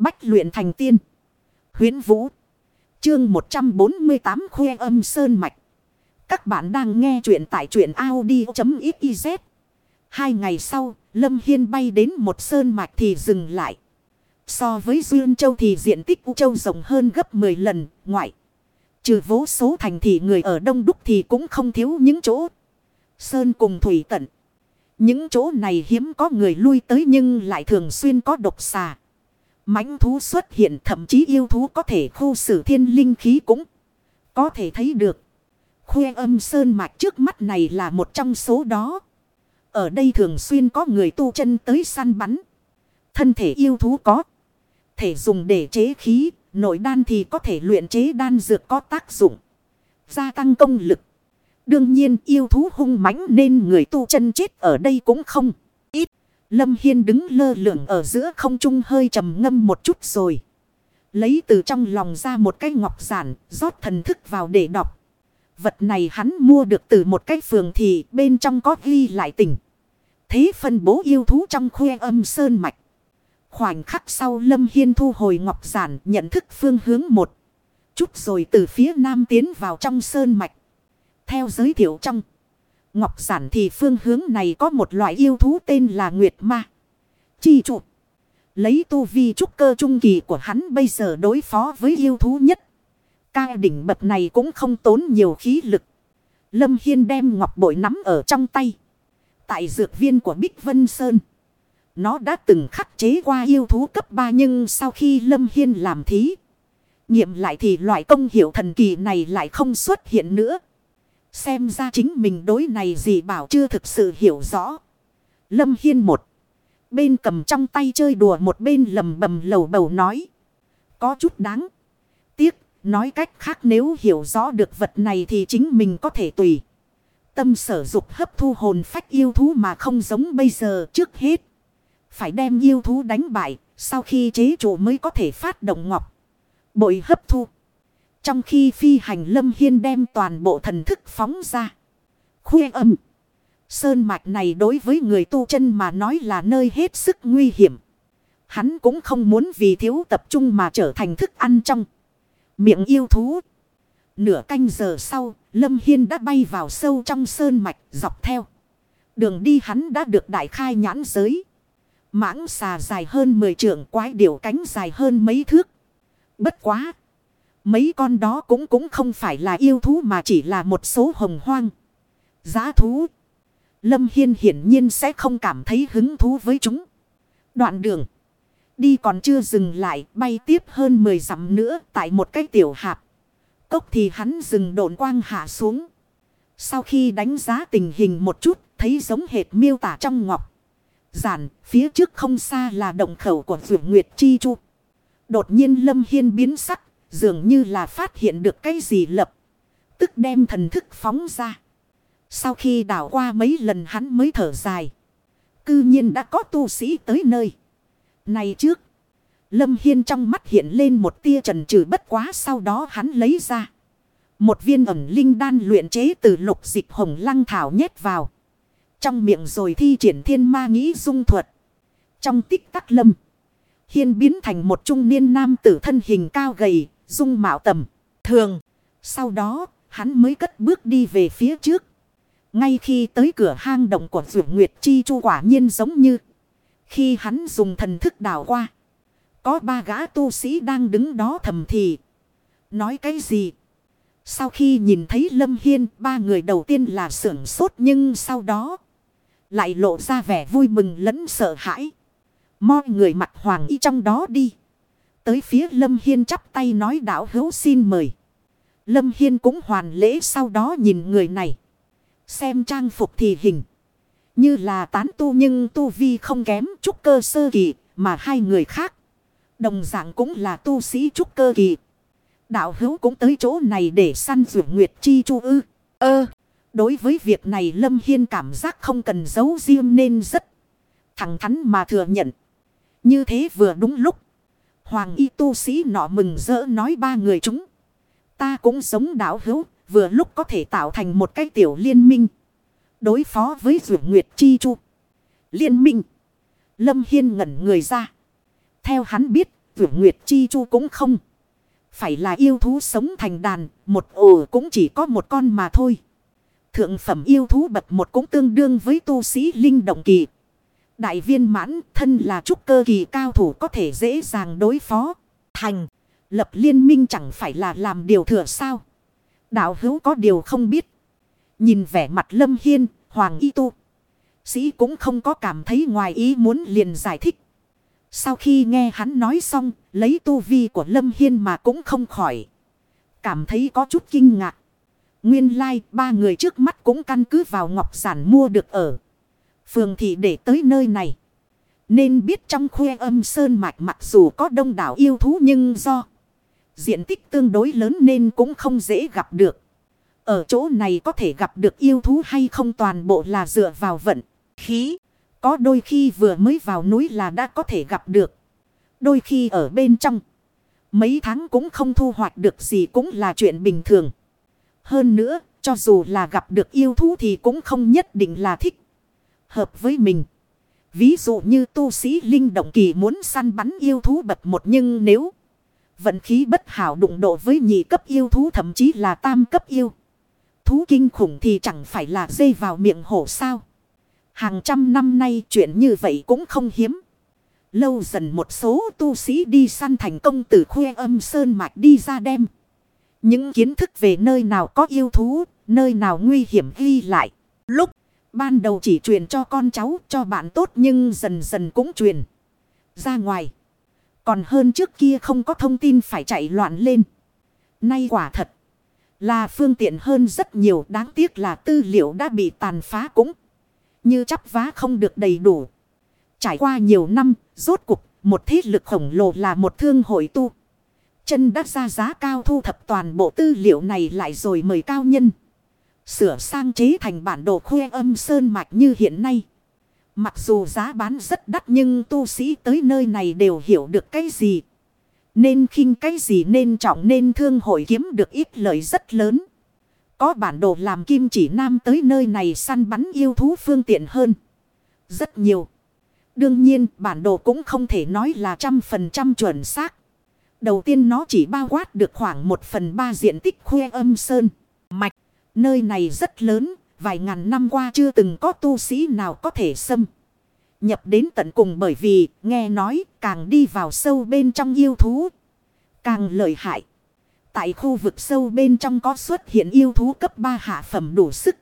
Bách luyện thành tiên. Huyến Vũ. Chương 148 Khuê âm Sơn Mạch. Các bạn đang nghe truyện tại truyện Audi.xyz. Hai ngày sau, Lâm Hiên bay đến một sơn mạch thì dừng lại. So với Duyên Châu thì diện tích U Châu rộng hơn gấp 10 lần, ngoại. Trừ vô số thành thị người ở Đông Đúc thì cũng không thiếu những chỗ. Sơn cùng thủy tận. Những chỗ này hiếm có người lui tới nhưng lại thường xuyên có độc xà mãnh thú xuất hiện thậm chí yêu thú có thể khu xử thiên linh khí cũng có thể thấy được. Khuê âm sơn mạch trước mắt này là một trong số đó. Ở đây thường xuyên có người tu chân tới săn bắn. Thân thể yêu thú có. Thể dùng để chế khí, nội đan thì có thể luyện chế đan dược có tác dụng. Gia tăng công lực. Đương nhiên yêu thú hung mãnh nên người tu chân chết ở đây cũng không. Lâm Hiên đứng lơ lửng ở giữa không trung hơi trầm ngâm một chút rồi. Lấy từ trong lòng ra một cái ngọc giản, rót thần thức vào để đọc. Vật này hắn mua được từ một cái phường thì bên trong có ghi lại tình. Thế phân bố yêu thú trong khuê âm sơn mạch. Khoảnh khắc sau Lâm Hiên thu hồi ngọc giản nhận thức phương hướng một. Chút rồi từ phía nam tiến vào trong sơn mạch. Theo giới thiệu trong. Ngọc giản thì phương hướng này có một loại yêu thú tên là Nguyệt Ma. Chi trụ. Lấy tu vi trúc cơ trung kỳ của hắn bây giờ đối phó với yêu thú nhất. cao đỉnh bậc này cũng không tốn nhiều khí lực. Lâm Hiên đem ngọc bội nắm ở trong tay. Tại dược viên của Bích Vân Sơn. Nó đã từng khắc chế qua yêu thú cấp 3 nhưng sau khi Lâm Hiên làm thí. Nghiệm lại thì loại công hiệu thần kỳ này lại không xuất hiện nữa. Xem ra chính mình đối này gì bảo chưa thực sự hiểu rõ. Lâm Hiên một. Bên cầm trong tay chơi đùa một bên lầm bầm lầu bầu nói. Có chút đáng. Tiếc, nói cách khác nếu hiểu rõ được vật này thì chính mình có thể tùy. Tâm sở dục hấp thu hồn phách yêu thú mà không giống bây giờ trước hết. Phải đem yêu thú đánh bại, sau khi chế chủ mới có thể phát động ngọc. Bội hấp thu. Trong khi phi hành lâm hiên đem toàn bộ thần thức phóng ra. Khuê âm. Sơn mạch này đối với người tu chân mà nói là nơi hết sức nguy hiểm. Hắn cũng không muốn vì thiếu tập trung mà trở thành thức ăn trong. Miệng yêu thú. Nửa canh giờ sau, Lâm Hiên đã bay vào sâu trong sơn mạch dọc theo. Đường đi hắn đã được đại khai nhãn giới. Mãng xà dài hơn 10 trượng quái điểu cánh dài hơn mấy thước. Bất quá. Mấy con đó cũng cũng không phải là yêu thú mà chỉ là một số hồng hoang. Giá thú. Lâm Hiên hiển nhiên sẽ không cảm thấy hứng thú với chúng. Đoạn đường. Đi còn chưa dừng lại, bay tiếp hơn 10 dặm nữa, tại một cái tiểu hạp. Cốc thì hắn dừng độn quang hạ xuống. Sau khi đánh giá tình hình một chút, thấy giống hệt miêu tả trong ngọc. Giản, phía trước không xa là động khẩu của vượt nguyệt chi chu. Đột nhiên Lâm Hiên biến sắc Dường như là phát hiện được cái gì lập. Tức đem thần thức phóng ra. Sau khi đảo qua mấy lần hắn mới thở dài. Cư nhiên đã có tu sĩ tới nơi. Này trước. Lâm Hiên trong mắt hiện lên một tia trần trừ bất quá sau đó hắn lấy ra. Một viên ẩm linh đan luyện chế từ lục dịch hồng lăng thảo nhét vào. Trong miệng rồi thi triển thiên ma nghĩ dung thuật. Trong tích tắc lâm. Hiên biến thành một trung niên nam tử thân hình cao gầy, dung mạo tầm, thường. Sau đó, hắn mới cất bước đi về phía trước. Ngay khi tới cửa hang động của Dược Nguyệt Chi Chu quả nhiên giống như khi hắn dùng thần thức đảo qua. Có ba gã tu sĩ đang đứng đó thầm thì. Nói cái gì? Sau khi nhìn thấy Lâm Hiên, ba người đầu tiên là sưởng sốt nhưng sau đó lại lộ ra vẻ vui mừng lẫn sợ hãi. Mọi người mặt hoàng y trong đó đi. Tới phía Lâm Hiên chắp tay nói đạo hữu xin mời. Lâm Hiên cũng hoàn lễ sau đó nhìn người này. Xem trang phục thì hình. Như là tán tu nhưng tu vi không kém trúc cơ sơ kỳ mà hai người khác. Đồng dạng cũng là tu sĩ trúc cơ kỳ. Đạo hữu cũng tới chỗ này để săn rượu nguyệt chi chu ư. Ơ, đối với việc này Lâm Hiên cảm giác không cần giấu riêng nên rất thẳng thắn mà thừa nhận. Như thế vừa đúng lúc. Hoàng y tu sĩ nọ mừng rỡ nói ba người chúng. Ta cũng giống đảo hữu, vừa lúc có thể tạo thành một cái tiểu liên minh. Đối phó với Dược Nguyệt Chi Chu. Liên minh. Lâm Hiên ngẩn người ra. Theo hắn biết, tuyển nguyệt chi chu cũng không. Phải là yêu thú sống thành đàn, một ổ cũng chỉ có một con mà thôi. Thượng phẩm yêu thú bậc một cũng tương đương với tu sĩ linh động kỳ. Đại viên mãn thân là trúc cơ kỳ cao thủ có thể dễ dàng đối phó. Thành, lập liên minh chẳng phải là làm điều thừa sao. Đạo hữu có điều không biết. Nhìn vẻ mặt lâm hiên, hoàng y tu. Sĩ cũng không có cảm thấy ngoài ý muốn liền giải thích. Sau khi nghe hắn nói xong, lấy tu vi của lâm hiên mà cũng không khỏi. Cảm thấy có chút kinh ngạc. Nguyên lai like, ba người trước mắt cũng căn cứ vào ngọc giản mua được ở. Phường thị để tới nơi này. Nên biết trong khuê âm sơn mạch mặc dù có đông đảo yêu thú nhưng do diện tích tương đối lớn nên cũng không dễ gặp được. Ở chỗ này có thể gặp được yêu thú hay không toàn bộ là dựa vào vận, khí. Có đôi khi vừa mới vào núi là đã có thể gặp được. Đôi khi ở bên trong. Mấy tháng cũng không thu hoạch được gì cũng là chuyện bình thường. Hơn nữa, cho dù là gặp được yêu thú thì cũng không nhất định là thích. Hợp với mình. Ví dụ như tu sĩ linh động kỳ muốn săn bắn yêu thú bậc một nhưng nếu vận khí bất hảo đụng độ với nhị cấp yêu thú thậm chí là tam cấp yêu. Thú kinh khủng thì chẳng phải là dây vào miệng hổ sao. Hàng trăm năm nay chuyện như vậy cũng không hiếm. Lâu dần một số tu sĩ đi săn thành công từ khuê âm sơn mạch đi ra đem. Những kiến thức về nơi nào có yêu thú, nơi nào nguy hiểm ghi lại. Lúc ban đầu chỉ truyền cho con cháu, cho bạn tốt nhưng dần dần cũng truyền ra ngoài. Còn hơn trước kia không có thông tin phải chạy loạn lên. Nay quả thật là phương tiện hơn rất nhiều đáng tiếc là tư liệu đã bị tàn phá cũng như chắp vá không được đầy đủ. Trải qua nhiều năm, rốt cục, một thế lực khổng lồ là một thương hội tu. Chân đắt ra giá cao thu thập toàn bộ tư liệu này lại rồi mời cao nhân. Sửa sang chế thành bản đồ khuê âm sơn mạch như hiện nay. Mặc dù giá bán rất đắt nhưng tu sĩ tới nơi này đều hiểu được cái gì. Nên khinh cái gì nên trọng nên thương hội kiếm được ít lợi rất lớn. Có bản đồ làm kim chỉ nam tới nơi này săn bắn yêu thú phương tiện hơn. Rất nhiều. Đương nhiên, bản đồ cũng không thể nói là trăm phần trăm chuẩn xác. Đầu tiên nó chỉ bao quát được khoảng một phần ba diện tích khuê âm sơn. Nơi này rất lớn. Vài ngàn năm qua chưa từng có tu sĩ nào có thể xâm. Nhập đến tận cùng bởi vì, nghe nói, càng đi vào sâu bên trong yêu thú. Càng lợi hại. Tại khu vực sâu bên trong có xuất hiện yêu thú cấp 3 hạ phẩm đủ sức.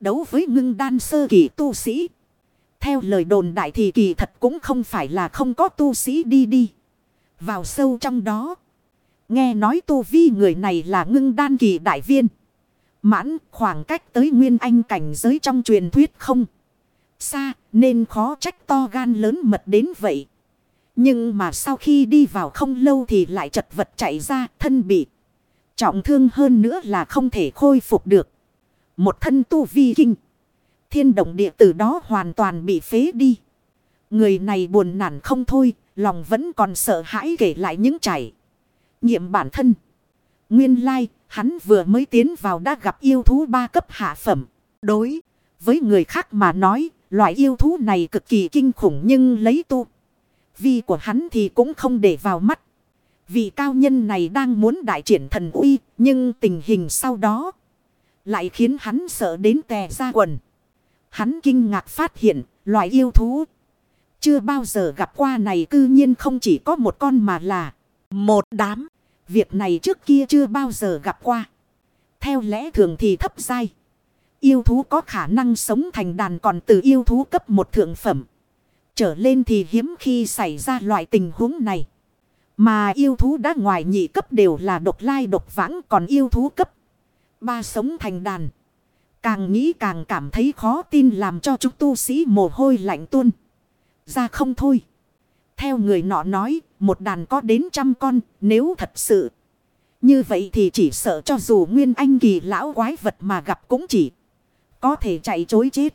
Đấu với ngưng đan sơ kỳ tu sĩ. Theo lời đồn đại thì kỳ thật cũng không phải là không có tu sĩ đi đi. Vào sâu trong đó. Nghe nói tu vi người này là ngưng đan kỳ đại viên. Mãn, khoảng cách tới nguyên anh cảnh giới trong truyền thuyết không. Xa, nên khó trách to gan lớn mật đến vậy. Nhưng mà sau khi đi vào không lâu thì lại chật vật chạy ra, thân bị. Trọng thương hơn nữa là không thể khôi phục được. Một thân tu vi kinh. Thiên động địa từ đó hoàn toàn bị phế đi. Người này buồn nản không thôi. Lòng vẫn còn sợ hãi kể lại những trải Nghiệm bản thân. Nguyên lai, hắn vừa mới tiến vào đã gặp yêu thú ba cấp hạ phẩm. Đối với người khác mà nói, loại yêu thú này cực kỳ kinh khủng nhưng lấy tu. Vi của hắn thì cũng không để vào mắt. Vị cao nhân này đang muốn đại triển thần uy, nhưng tình hình sau đó lại khiến hắn sợ đến tè ra quần. Hắn kinh ngạc phát hiện, loại yêu thú chưa bao giờ gặp qua này cư nhiên không chỉ có một con mà là một đám. Việc này trước kia chưa bao giờ gặp qua. Theo lẽ thường thì thấp dai. Yêu thú có khả năng sống thành đàn còn từ yêu thú cấp một thượng phẩm. Trở lên thì hiếm khi xảy ra loại tình huống này. Mà yêu thú đã ngoài nhị cấp đều là độc lai độc vãng còn yêu thú cấp. Ba sống thành đàn. Càng nghĩ càng cảm thấy khó tin làm cho chúng tu sĩ mồ hôi lạnh tuôn. Ra không thôi. Theo người nọ nói, một đàn có đến trăm con, nếu thật sự. Như vậy thì chỉ sợ cho dù nguyên anh kỳ lão quái vật mà gặp cũng chỉ có thể chạy chối chết.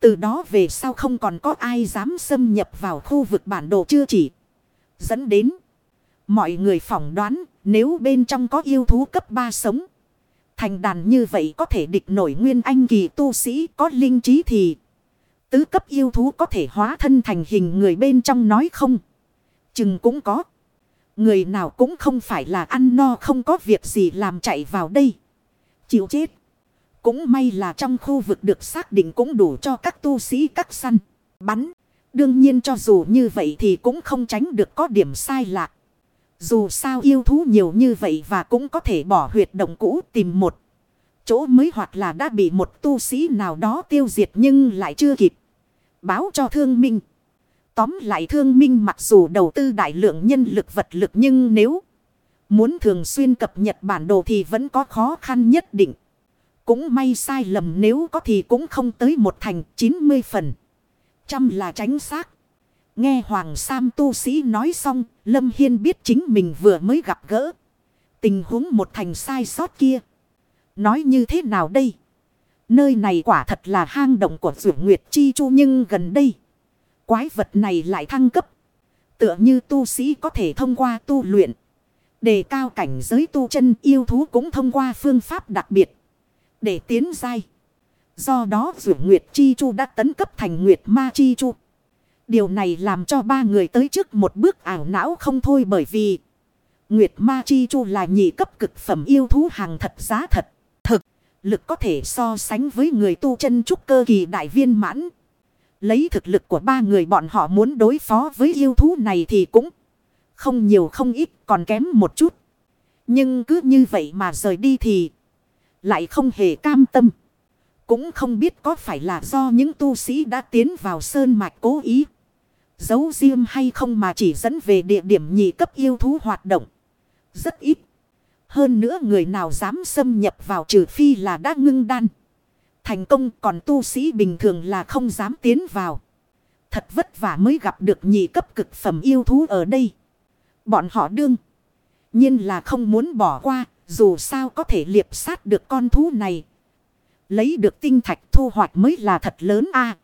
Từ đó về sau không còn có ai dám xâm nhập vào khu vực bản đồ chưa chỉ. Dẫn đến. Mọi người phỏng đoán nếu bên trong có yêu thú cấp 3 sống. Thành đàn như vậy có thể địch nổi nguyên anh kỳ tu sĩ có linh trí thì. Tứ cấp yêu thú có thể hóa thân thành hình người bên trong nói không. Chừng cũng có. Người nào cũng không phải là ăn no không có việc gì làm chạy vào đây. Chịu chết. Cũng may là trong khu vực được xác định cũng đủ cho các tu sĩ các săn. Bắn. Đương nhiên cho dù như vậy thì cũng không tránh được có điểm sai lạc. Dù sao yêu thú nhiều như vậy và cũng có thể bỏ huyệt động cũ tìm một chỗ mới hoặc là đã bị một tu sĩ nào đó tiêu diệt nhưng lại chưa kịp. Báo cho thương minh. Tóm lại thương minh mặc dù đầu tư đại lượng nhân lực vật lực nhưng nếu muốn thường xuyên cập nhật bản đồ thì vẫn có khó khăn nhất định. Cũng may sai lầm nếu có thì cũng không tới một thành 90 phần. Trăm là tránh xác. Nghe Hoàng Sam tu sĩ nói xong, Lâm Hiên biết chính mình vừa mới gặp gỡ. Tình huống một thành sai sót kia. Nói như thế nào đây? Nơi này quả thật là hang động của Dụ Nguyệt Chi Chu nhưng gần đây. Quái vật này lại thăng cấp. Tựa như tu sĩ có thể thông qua tu luyện. Đề cao cảnh giới tu chân yêu thú cũng thông qua phương pháp đặc biệt. Để tiến dai. Do đó Dụ Nguyệt Chi Chu đã tấn cấp thành Nguyệt Ma Chi Chu. Điều này làm cho ba người tới trước một bước ảo não không thôi bởi vì Nguyệt Ma Chi Chu là nhị cấp cực phẩm yêu thú hàng thật giá thật. Thực, lực có thể so sánh với người tu chân trúc cơ kỳ đại viên mãn. Lấy thực lực của ba người bọn họ muốn đối phó với yêu thú này thì cũng không nhiều không ít, còn kém một chút. Nhưng cứ như vậy mà rời đi thì lại không hề cam tâm. Cũng không biết có phải là do những tu sĩ đã tiến vào sơn mạch cố ý. Giấu riêng hay không mà chỉ dẫn về địa điểm nhị cấp yêu thú hoạt động. Rất ít. Hơn nữa người nào dám xâm nhập vào trừ phi là đã ngưng đan. Thành công còn tu sĩ bình thường là không dám tiến vào. Thật vất vả mới gặp được nhị cấp cực phẩm yêu thú ở đây. Bọn họ đương. nhiên là không muốn bỏ qua. Dù sao có thể liệp sát được con thú này. Lấy được tinh thạch thu hoạch mới là thật lớn a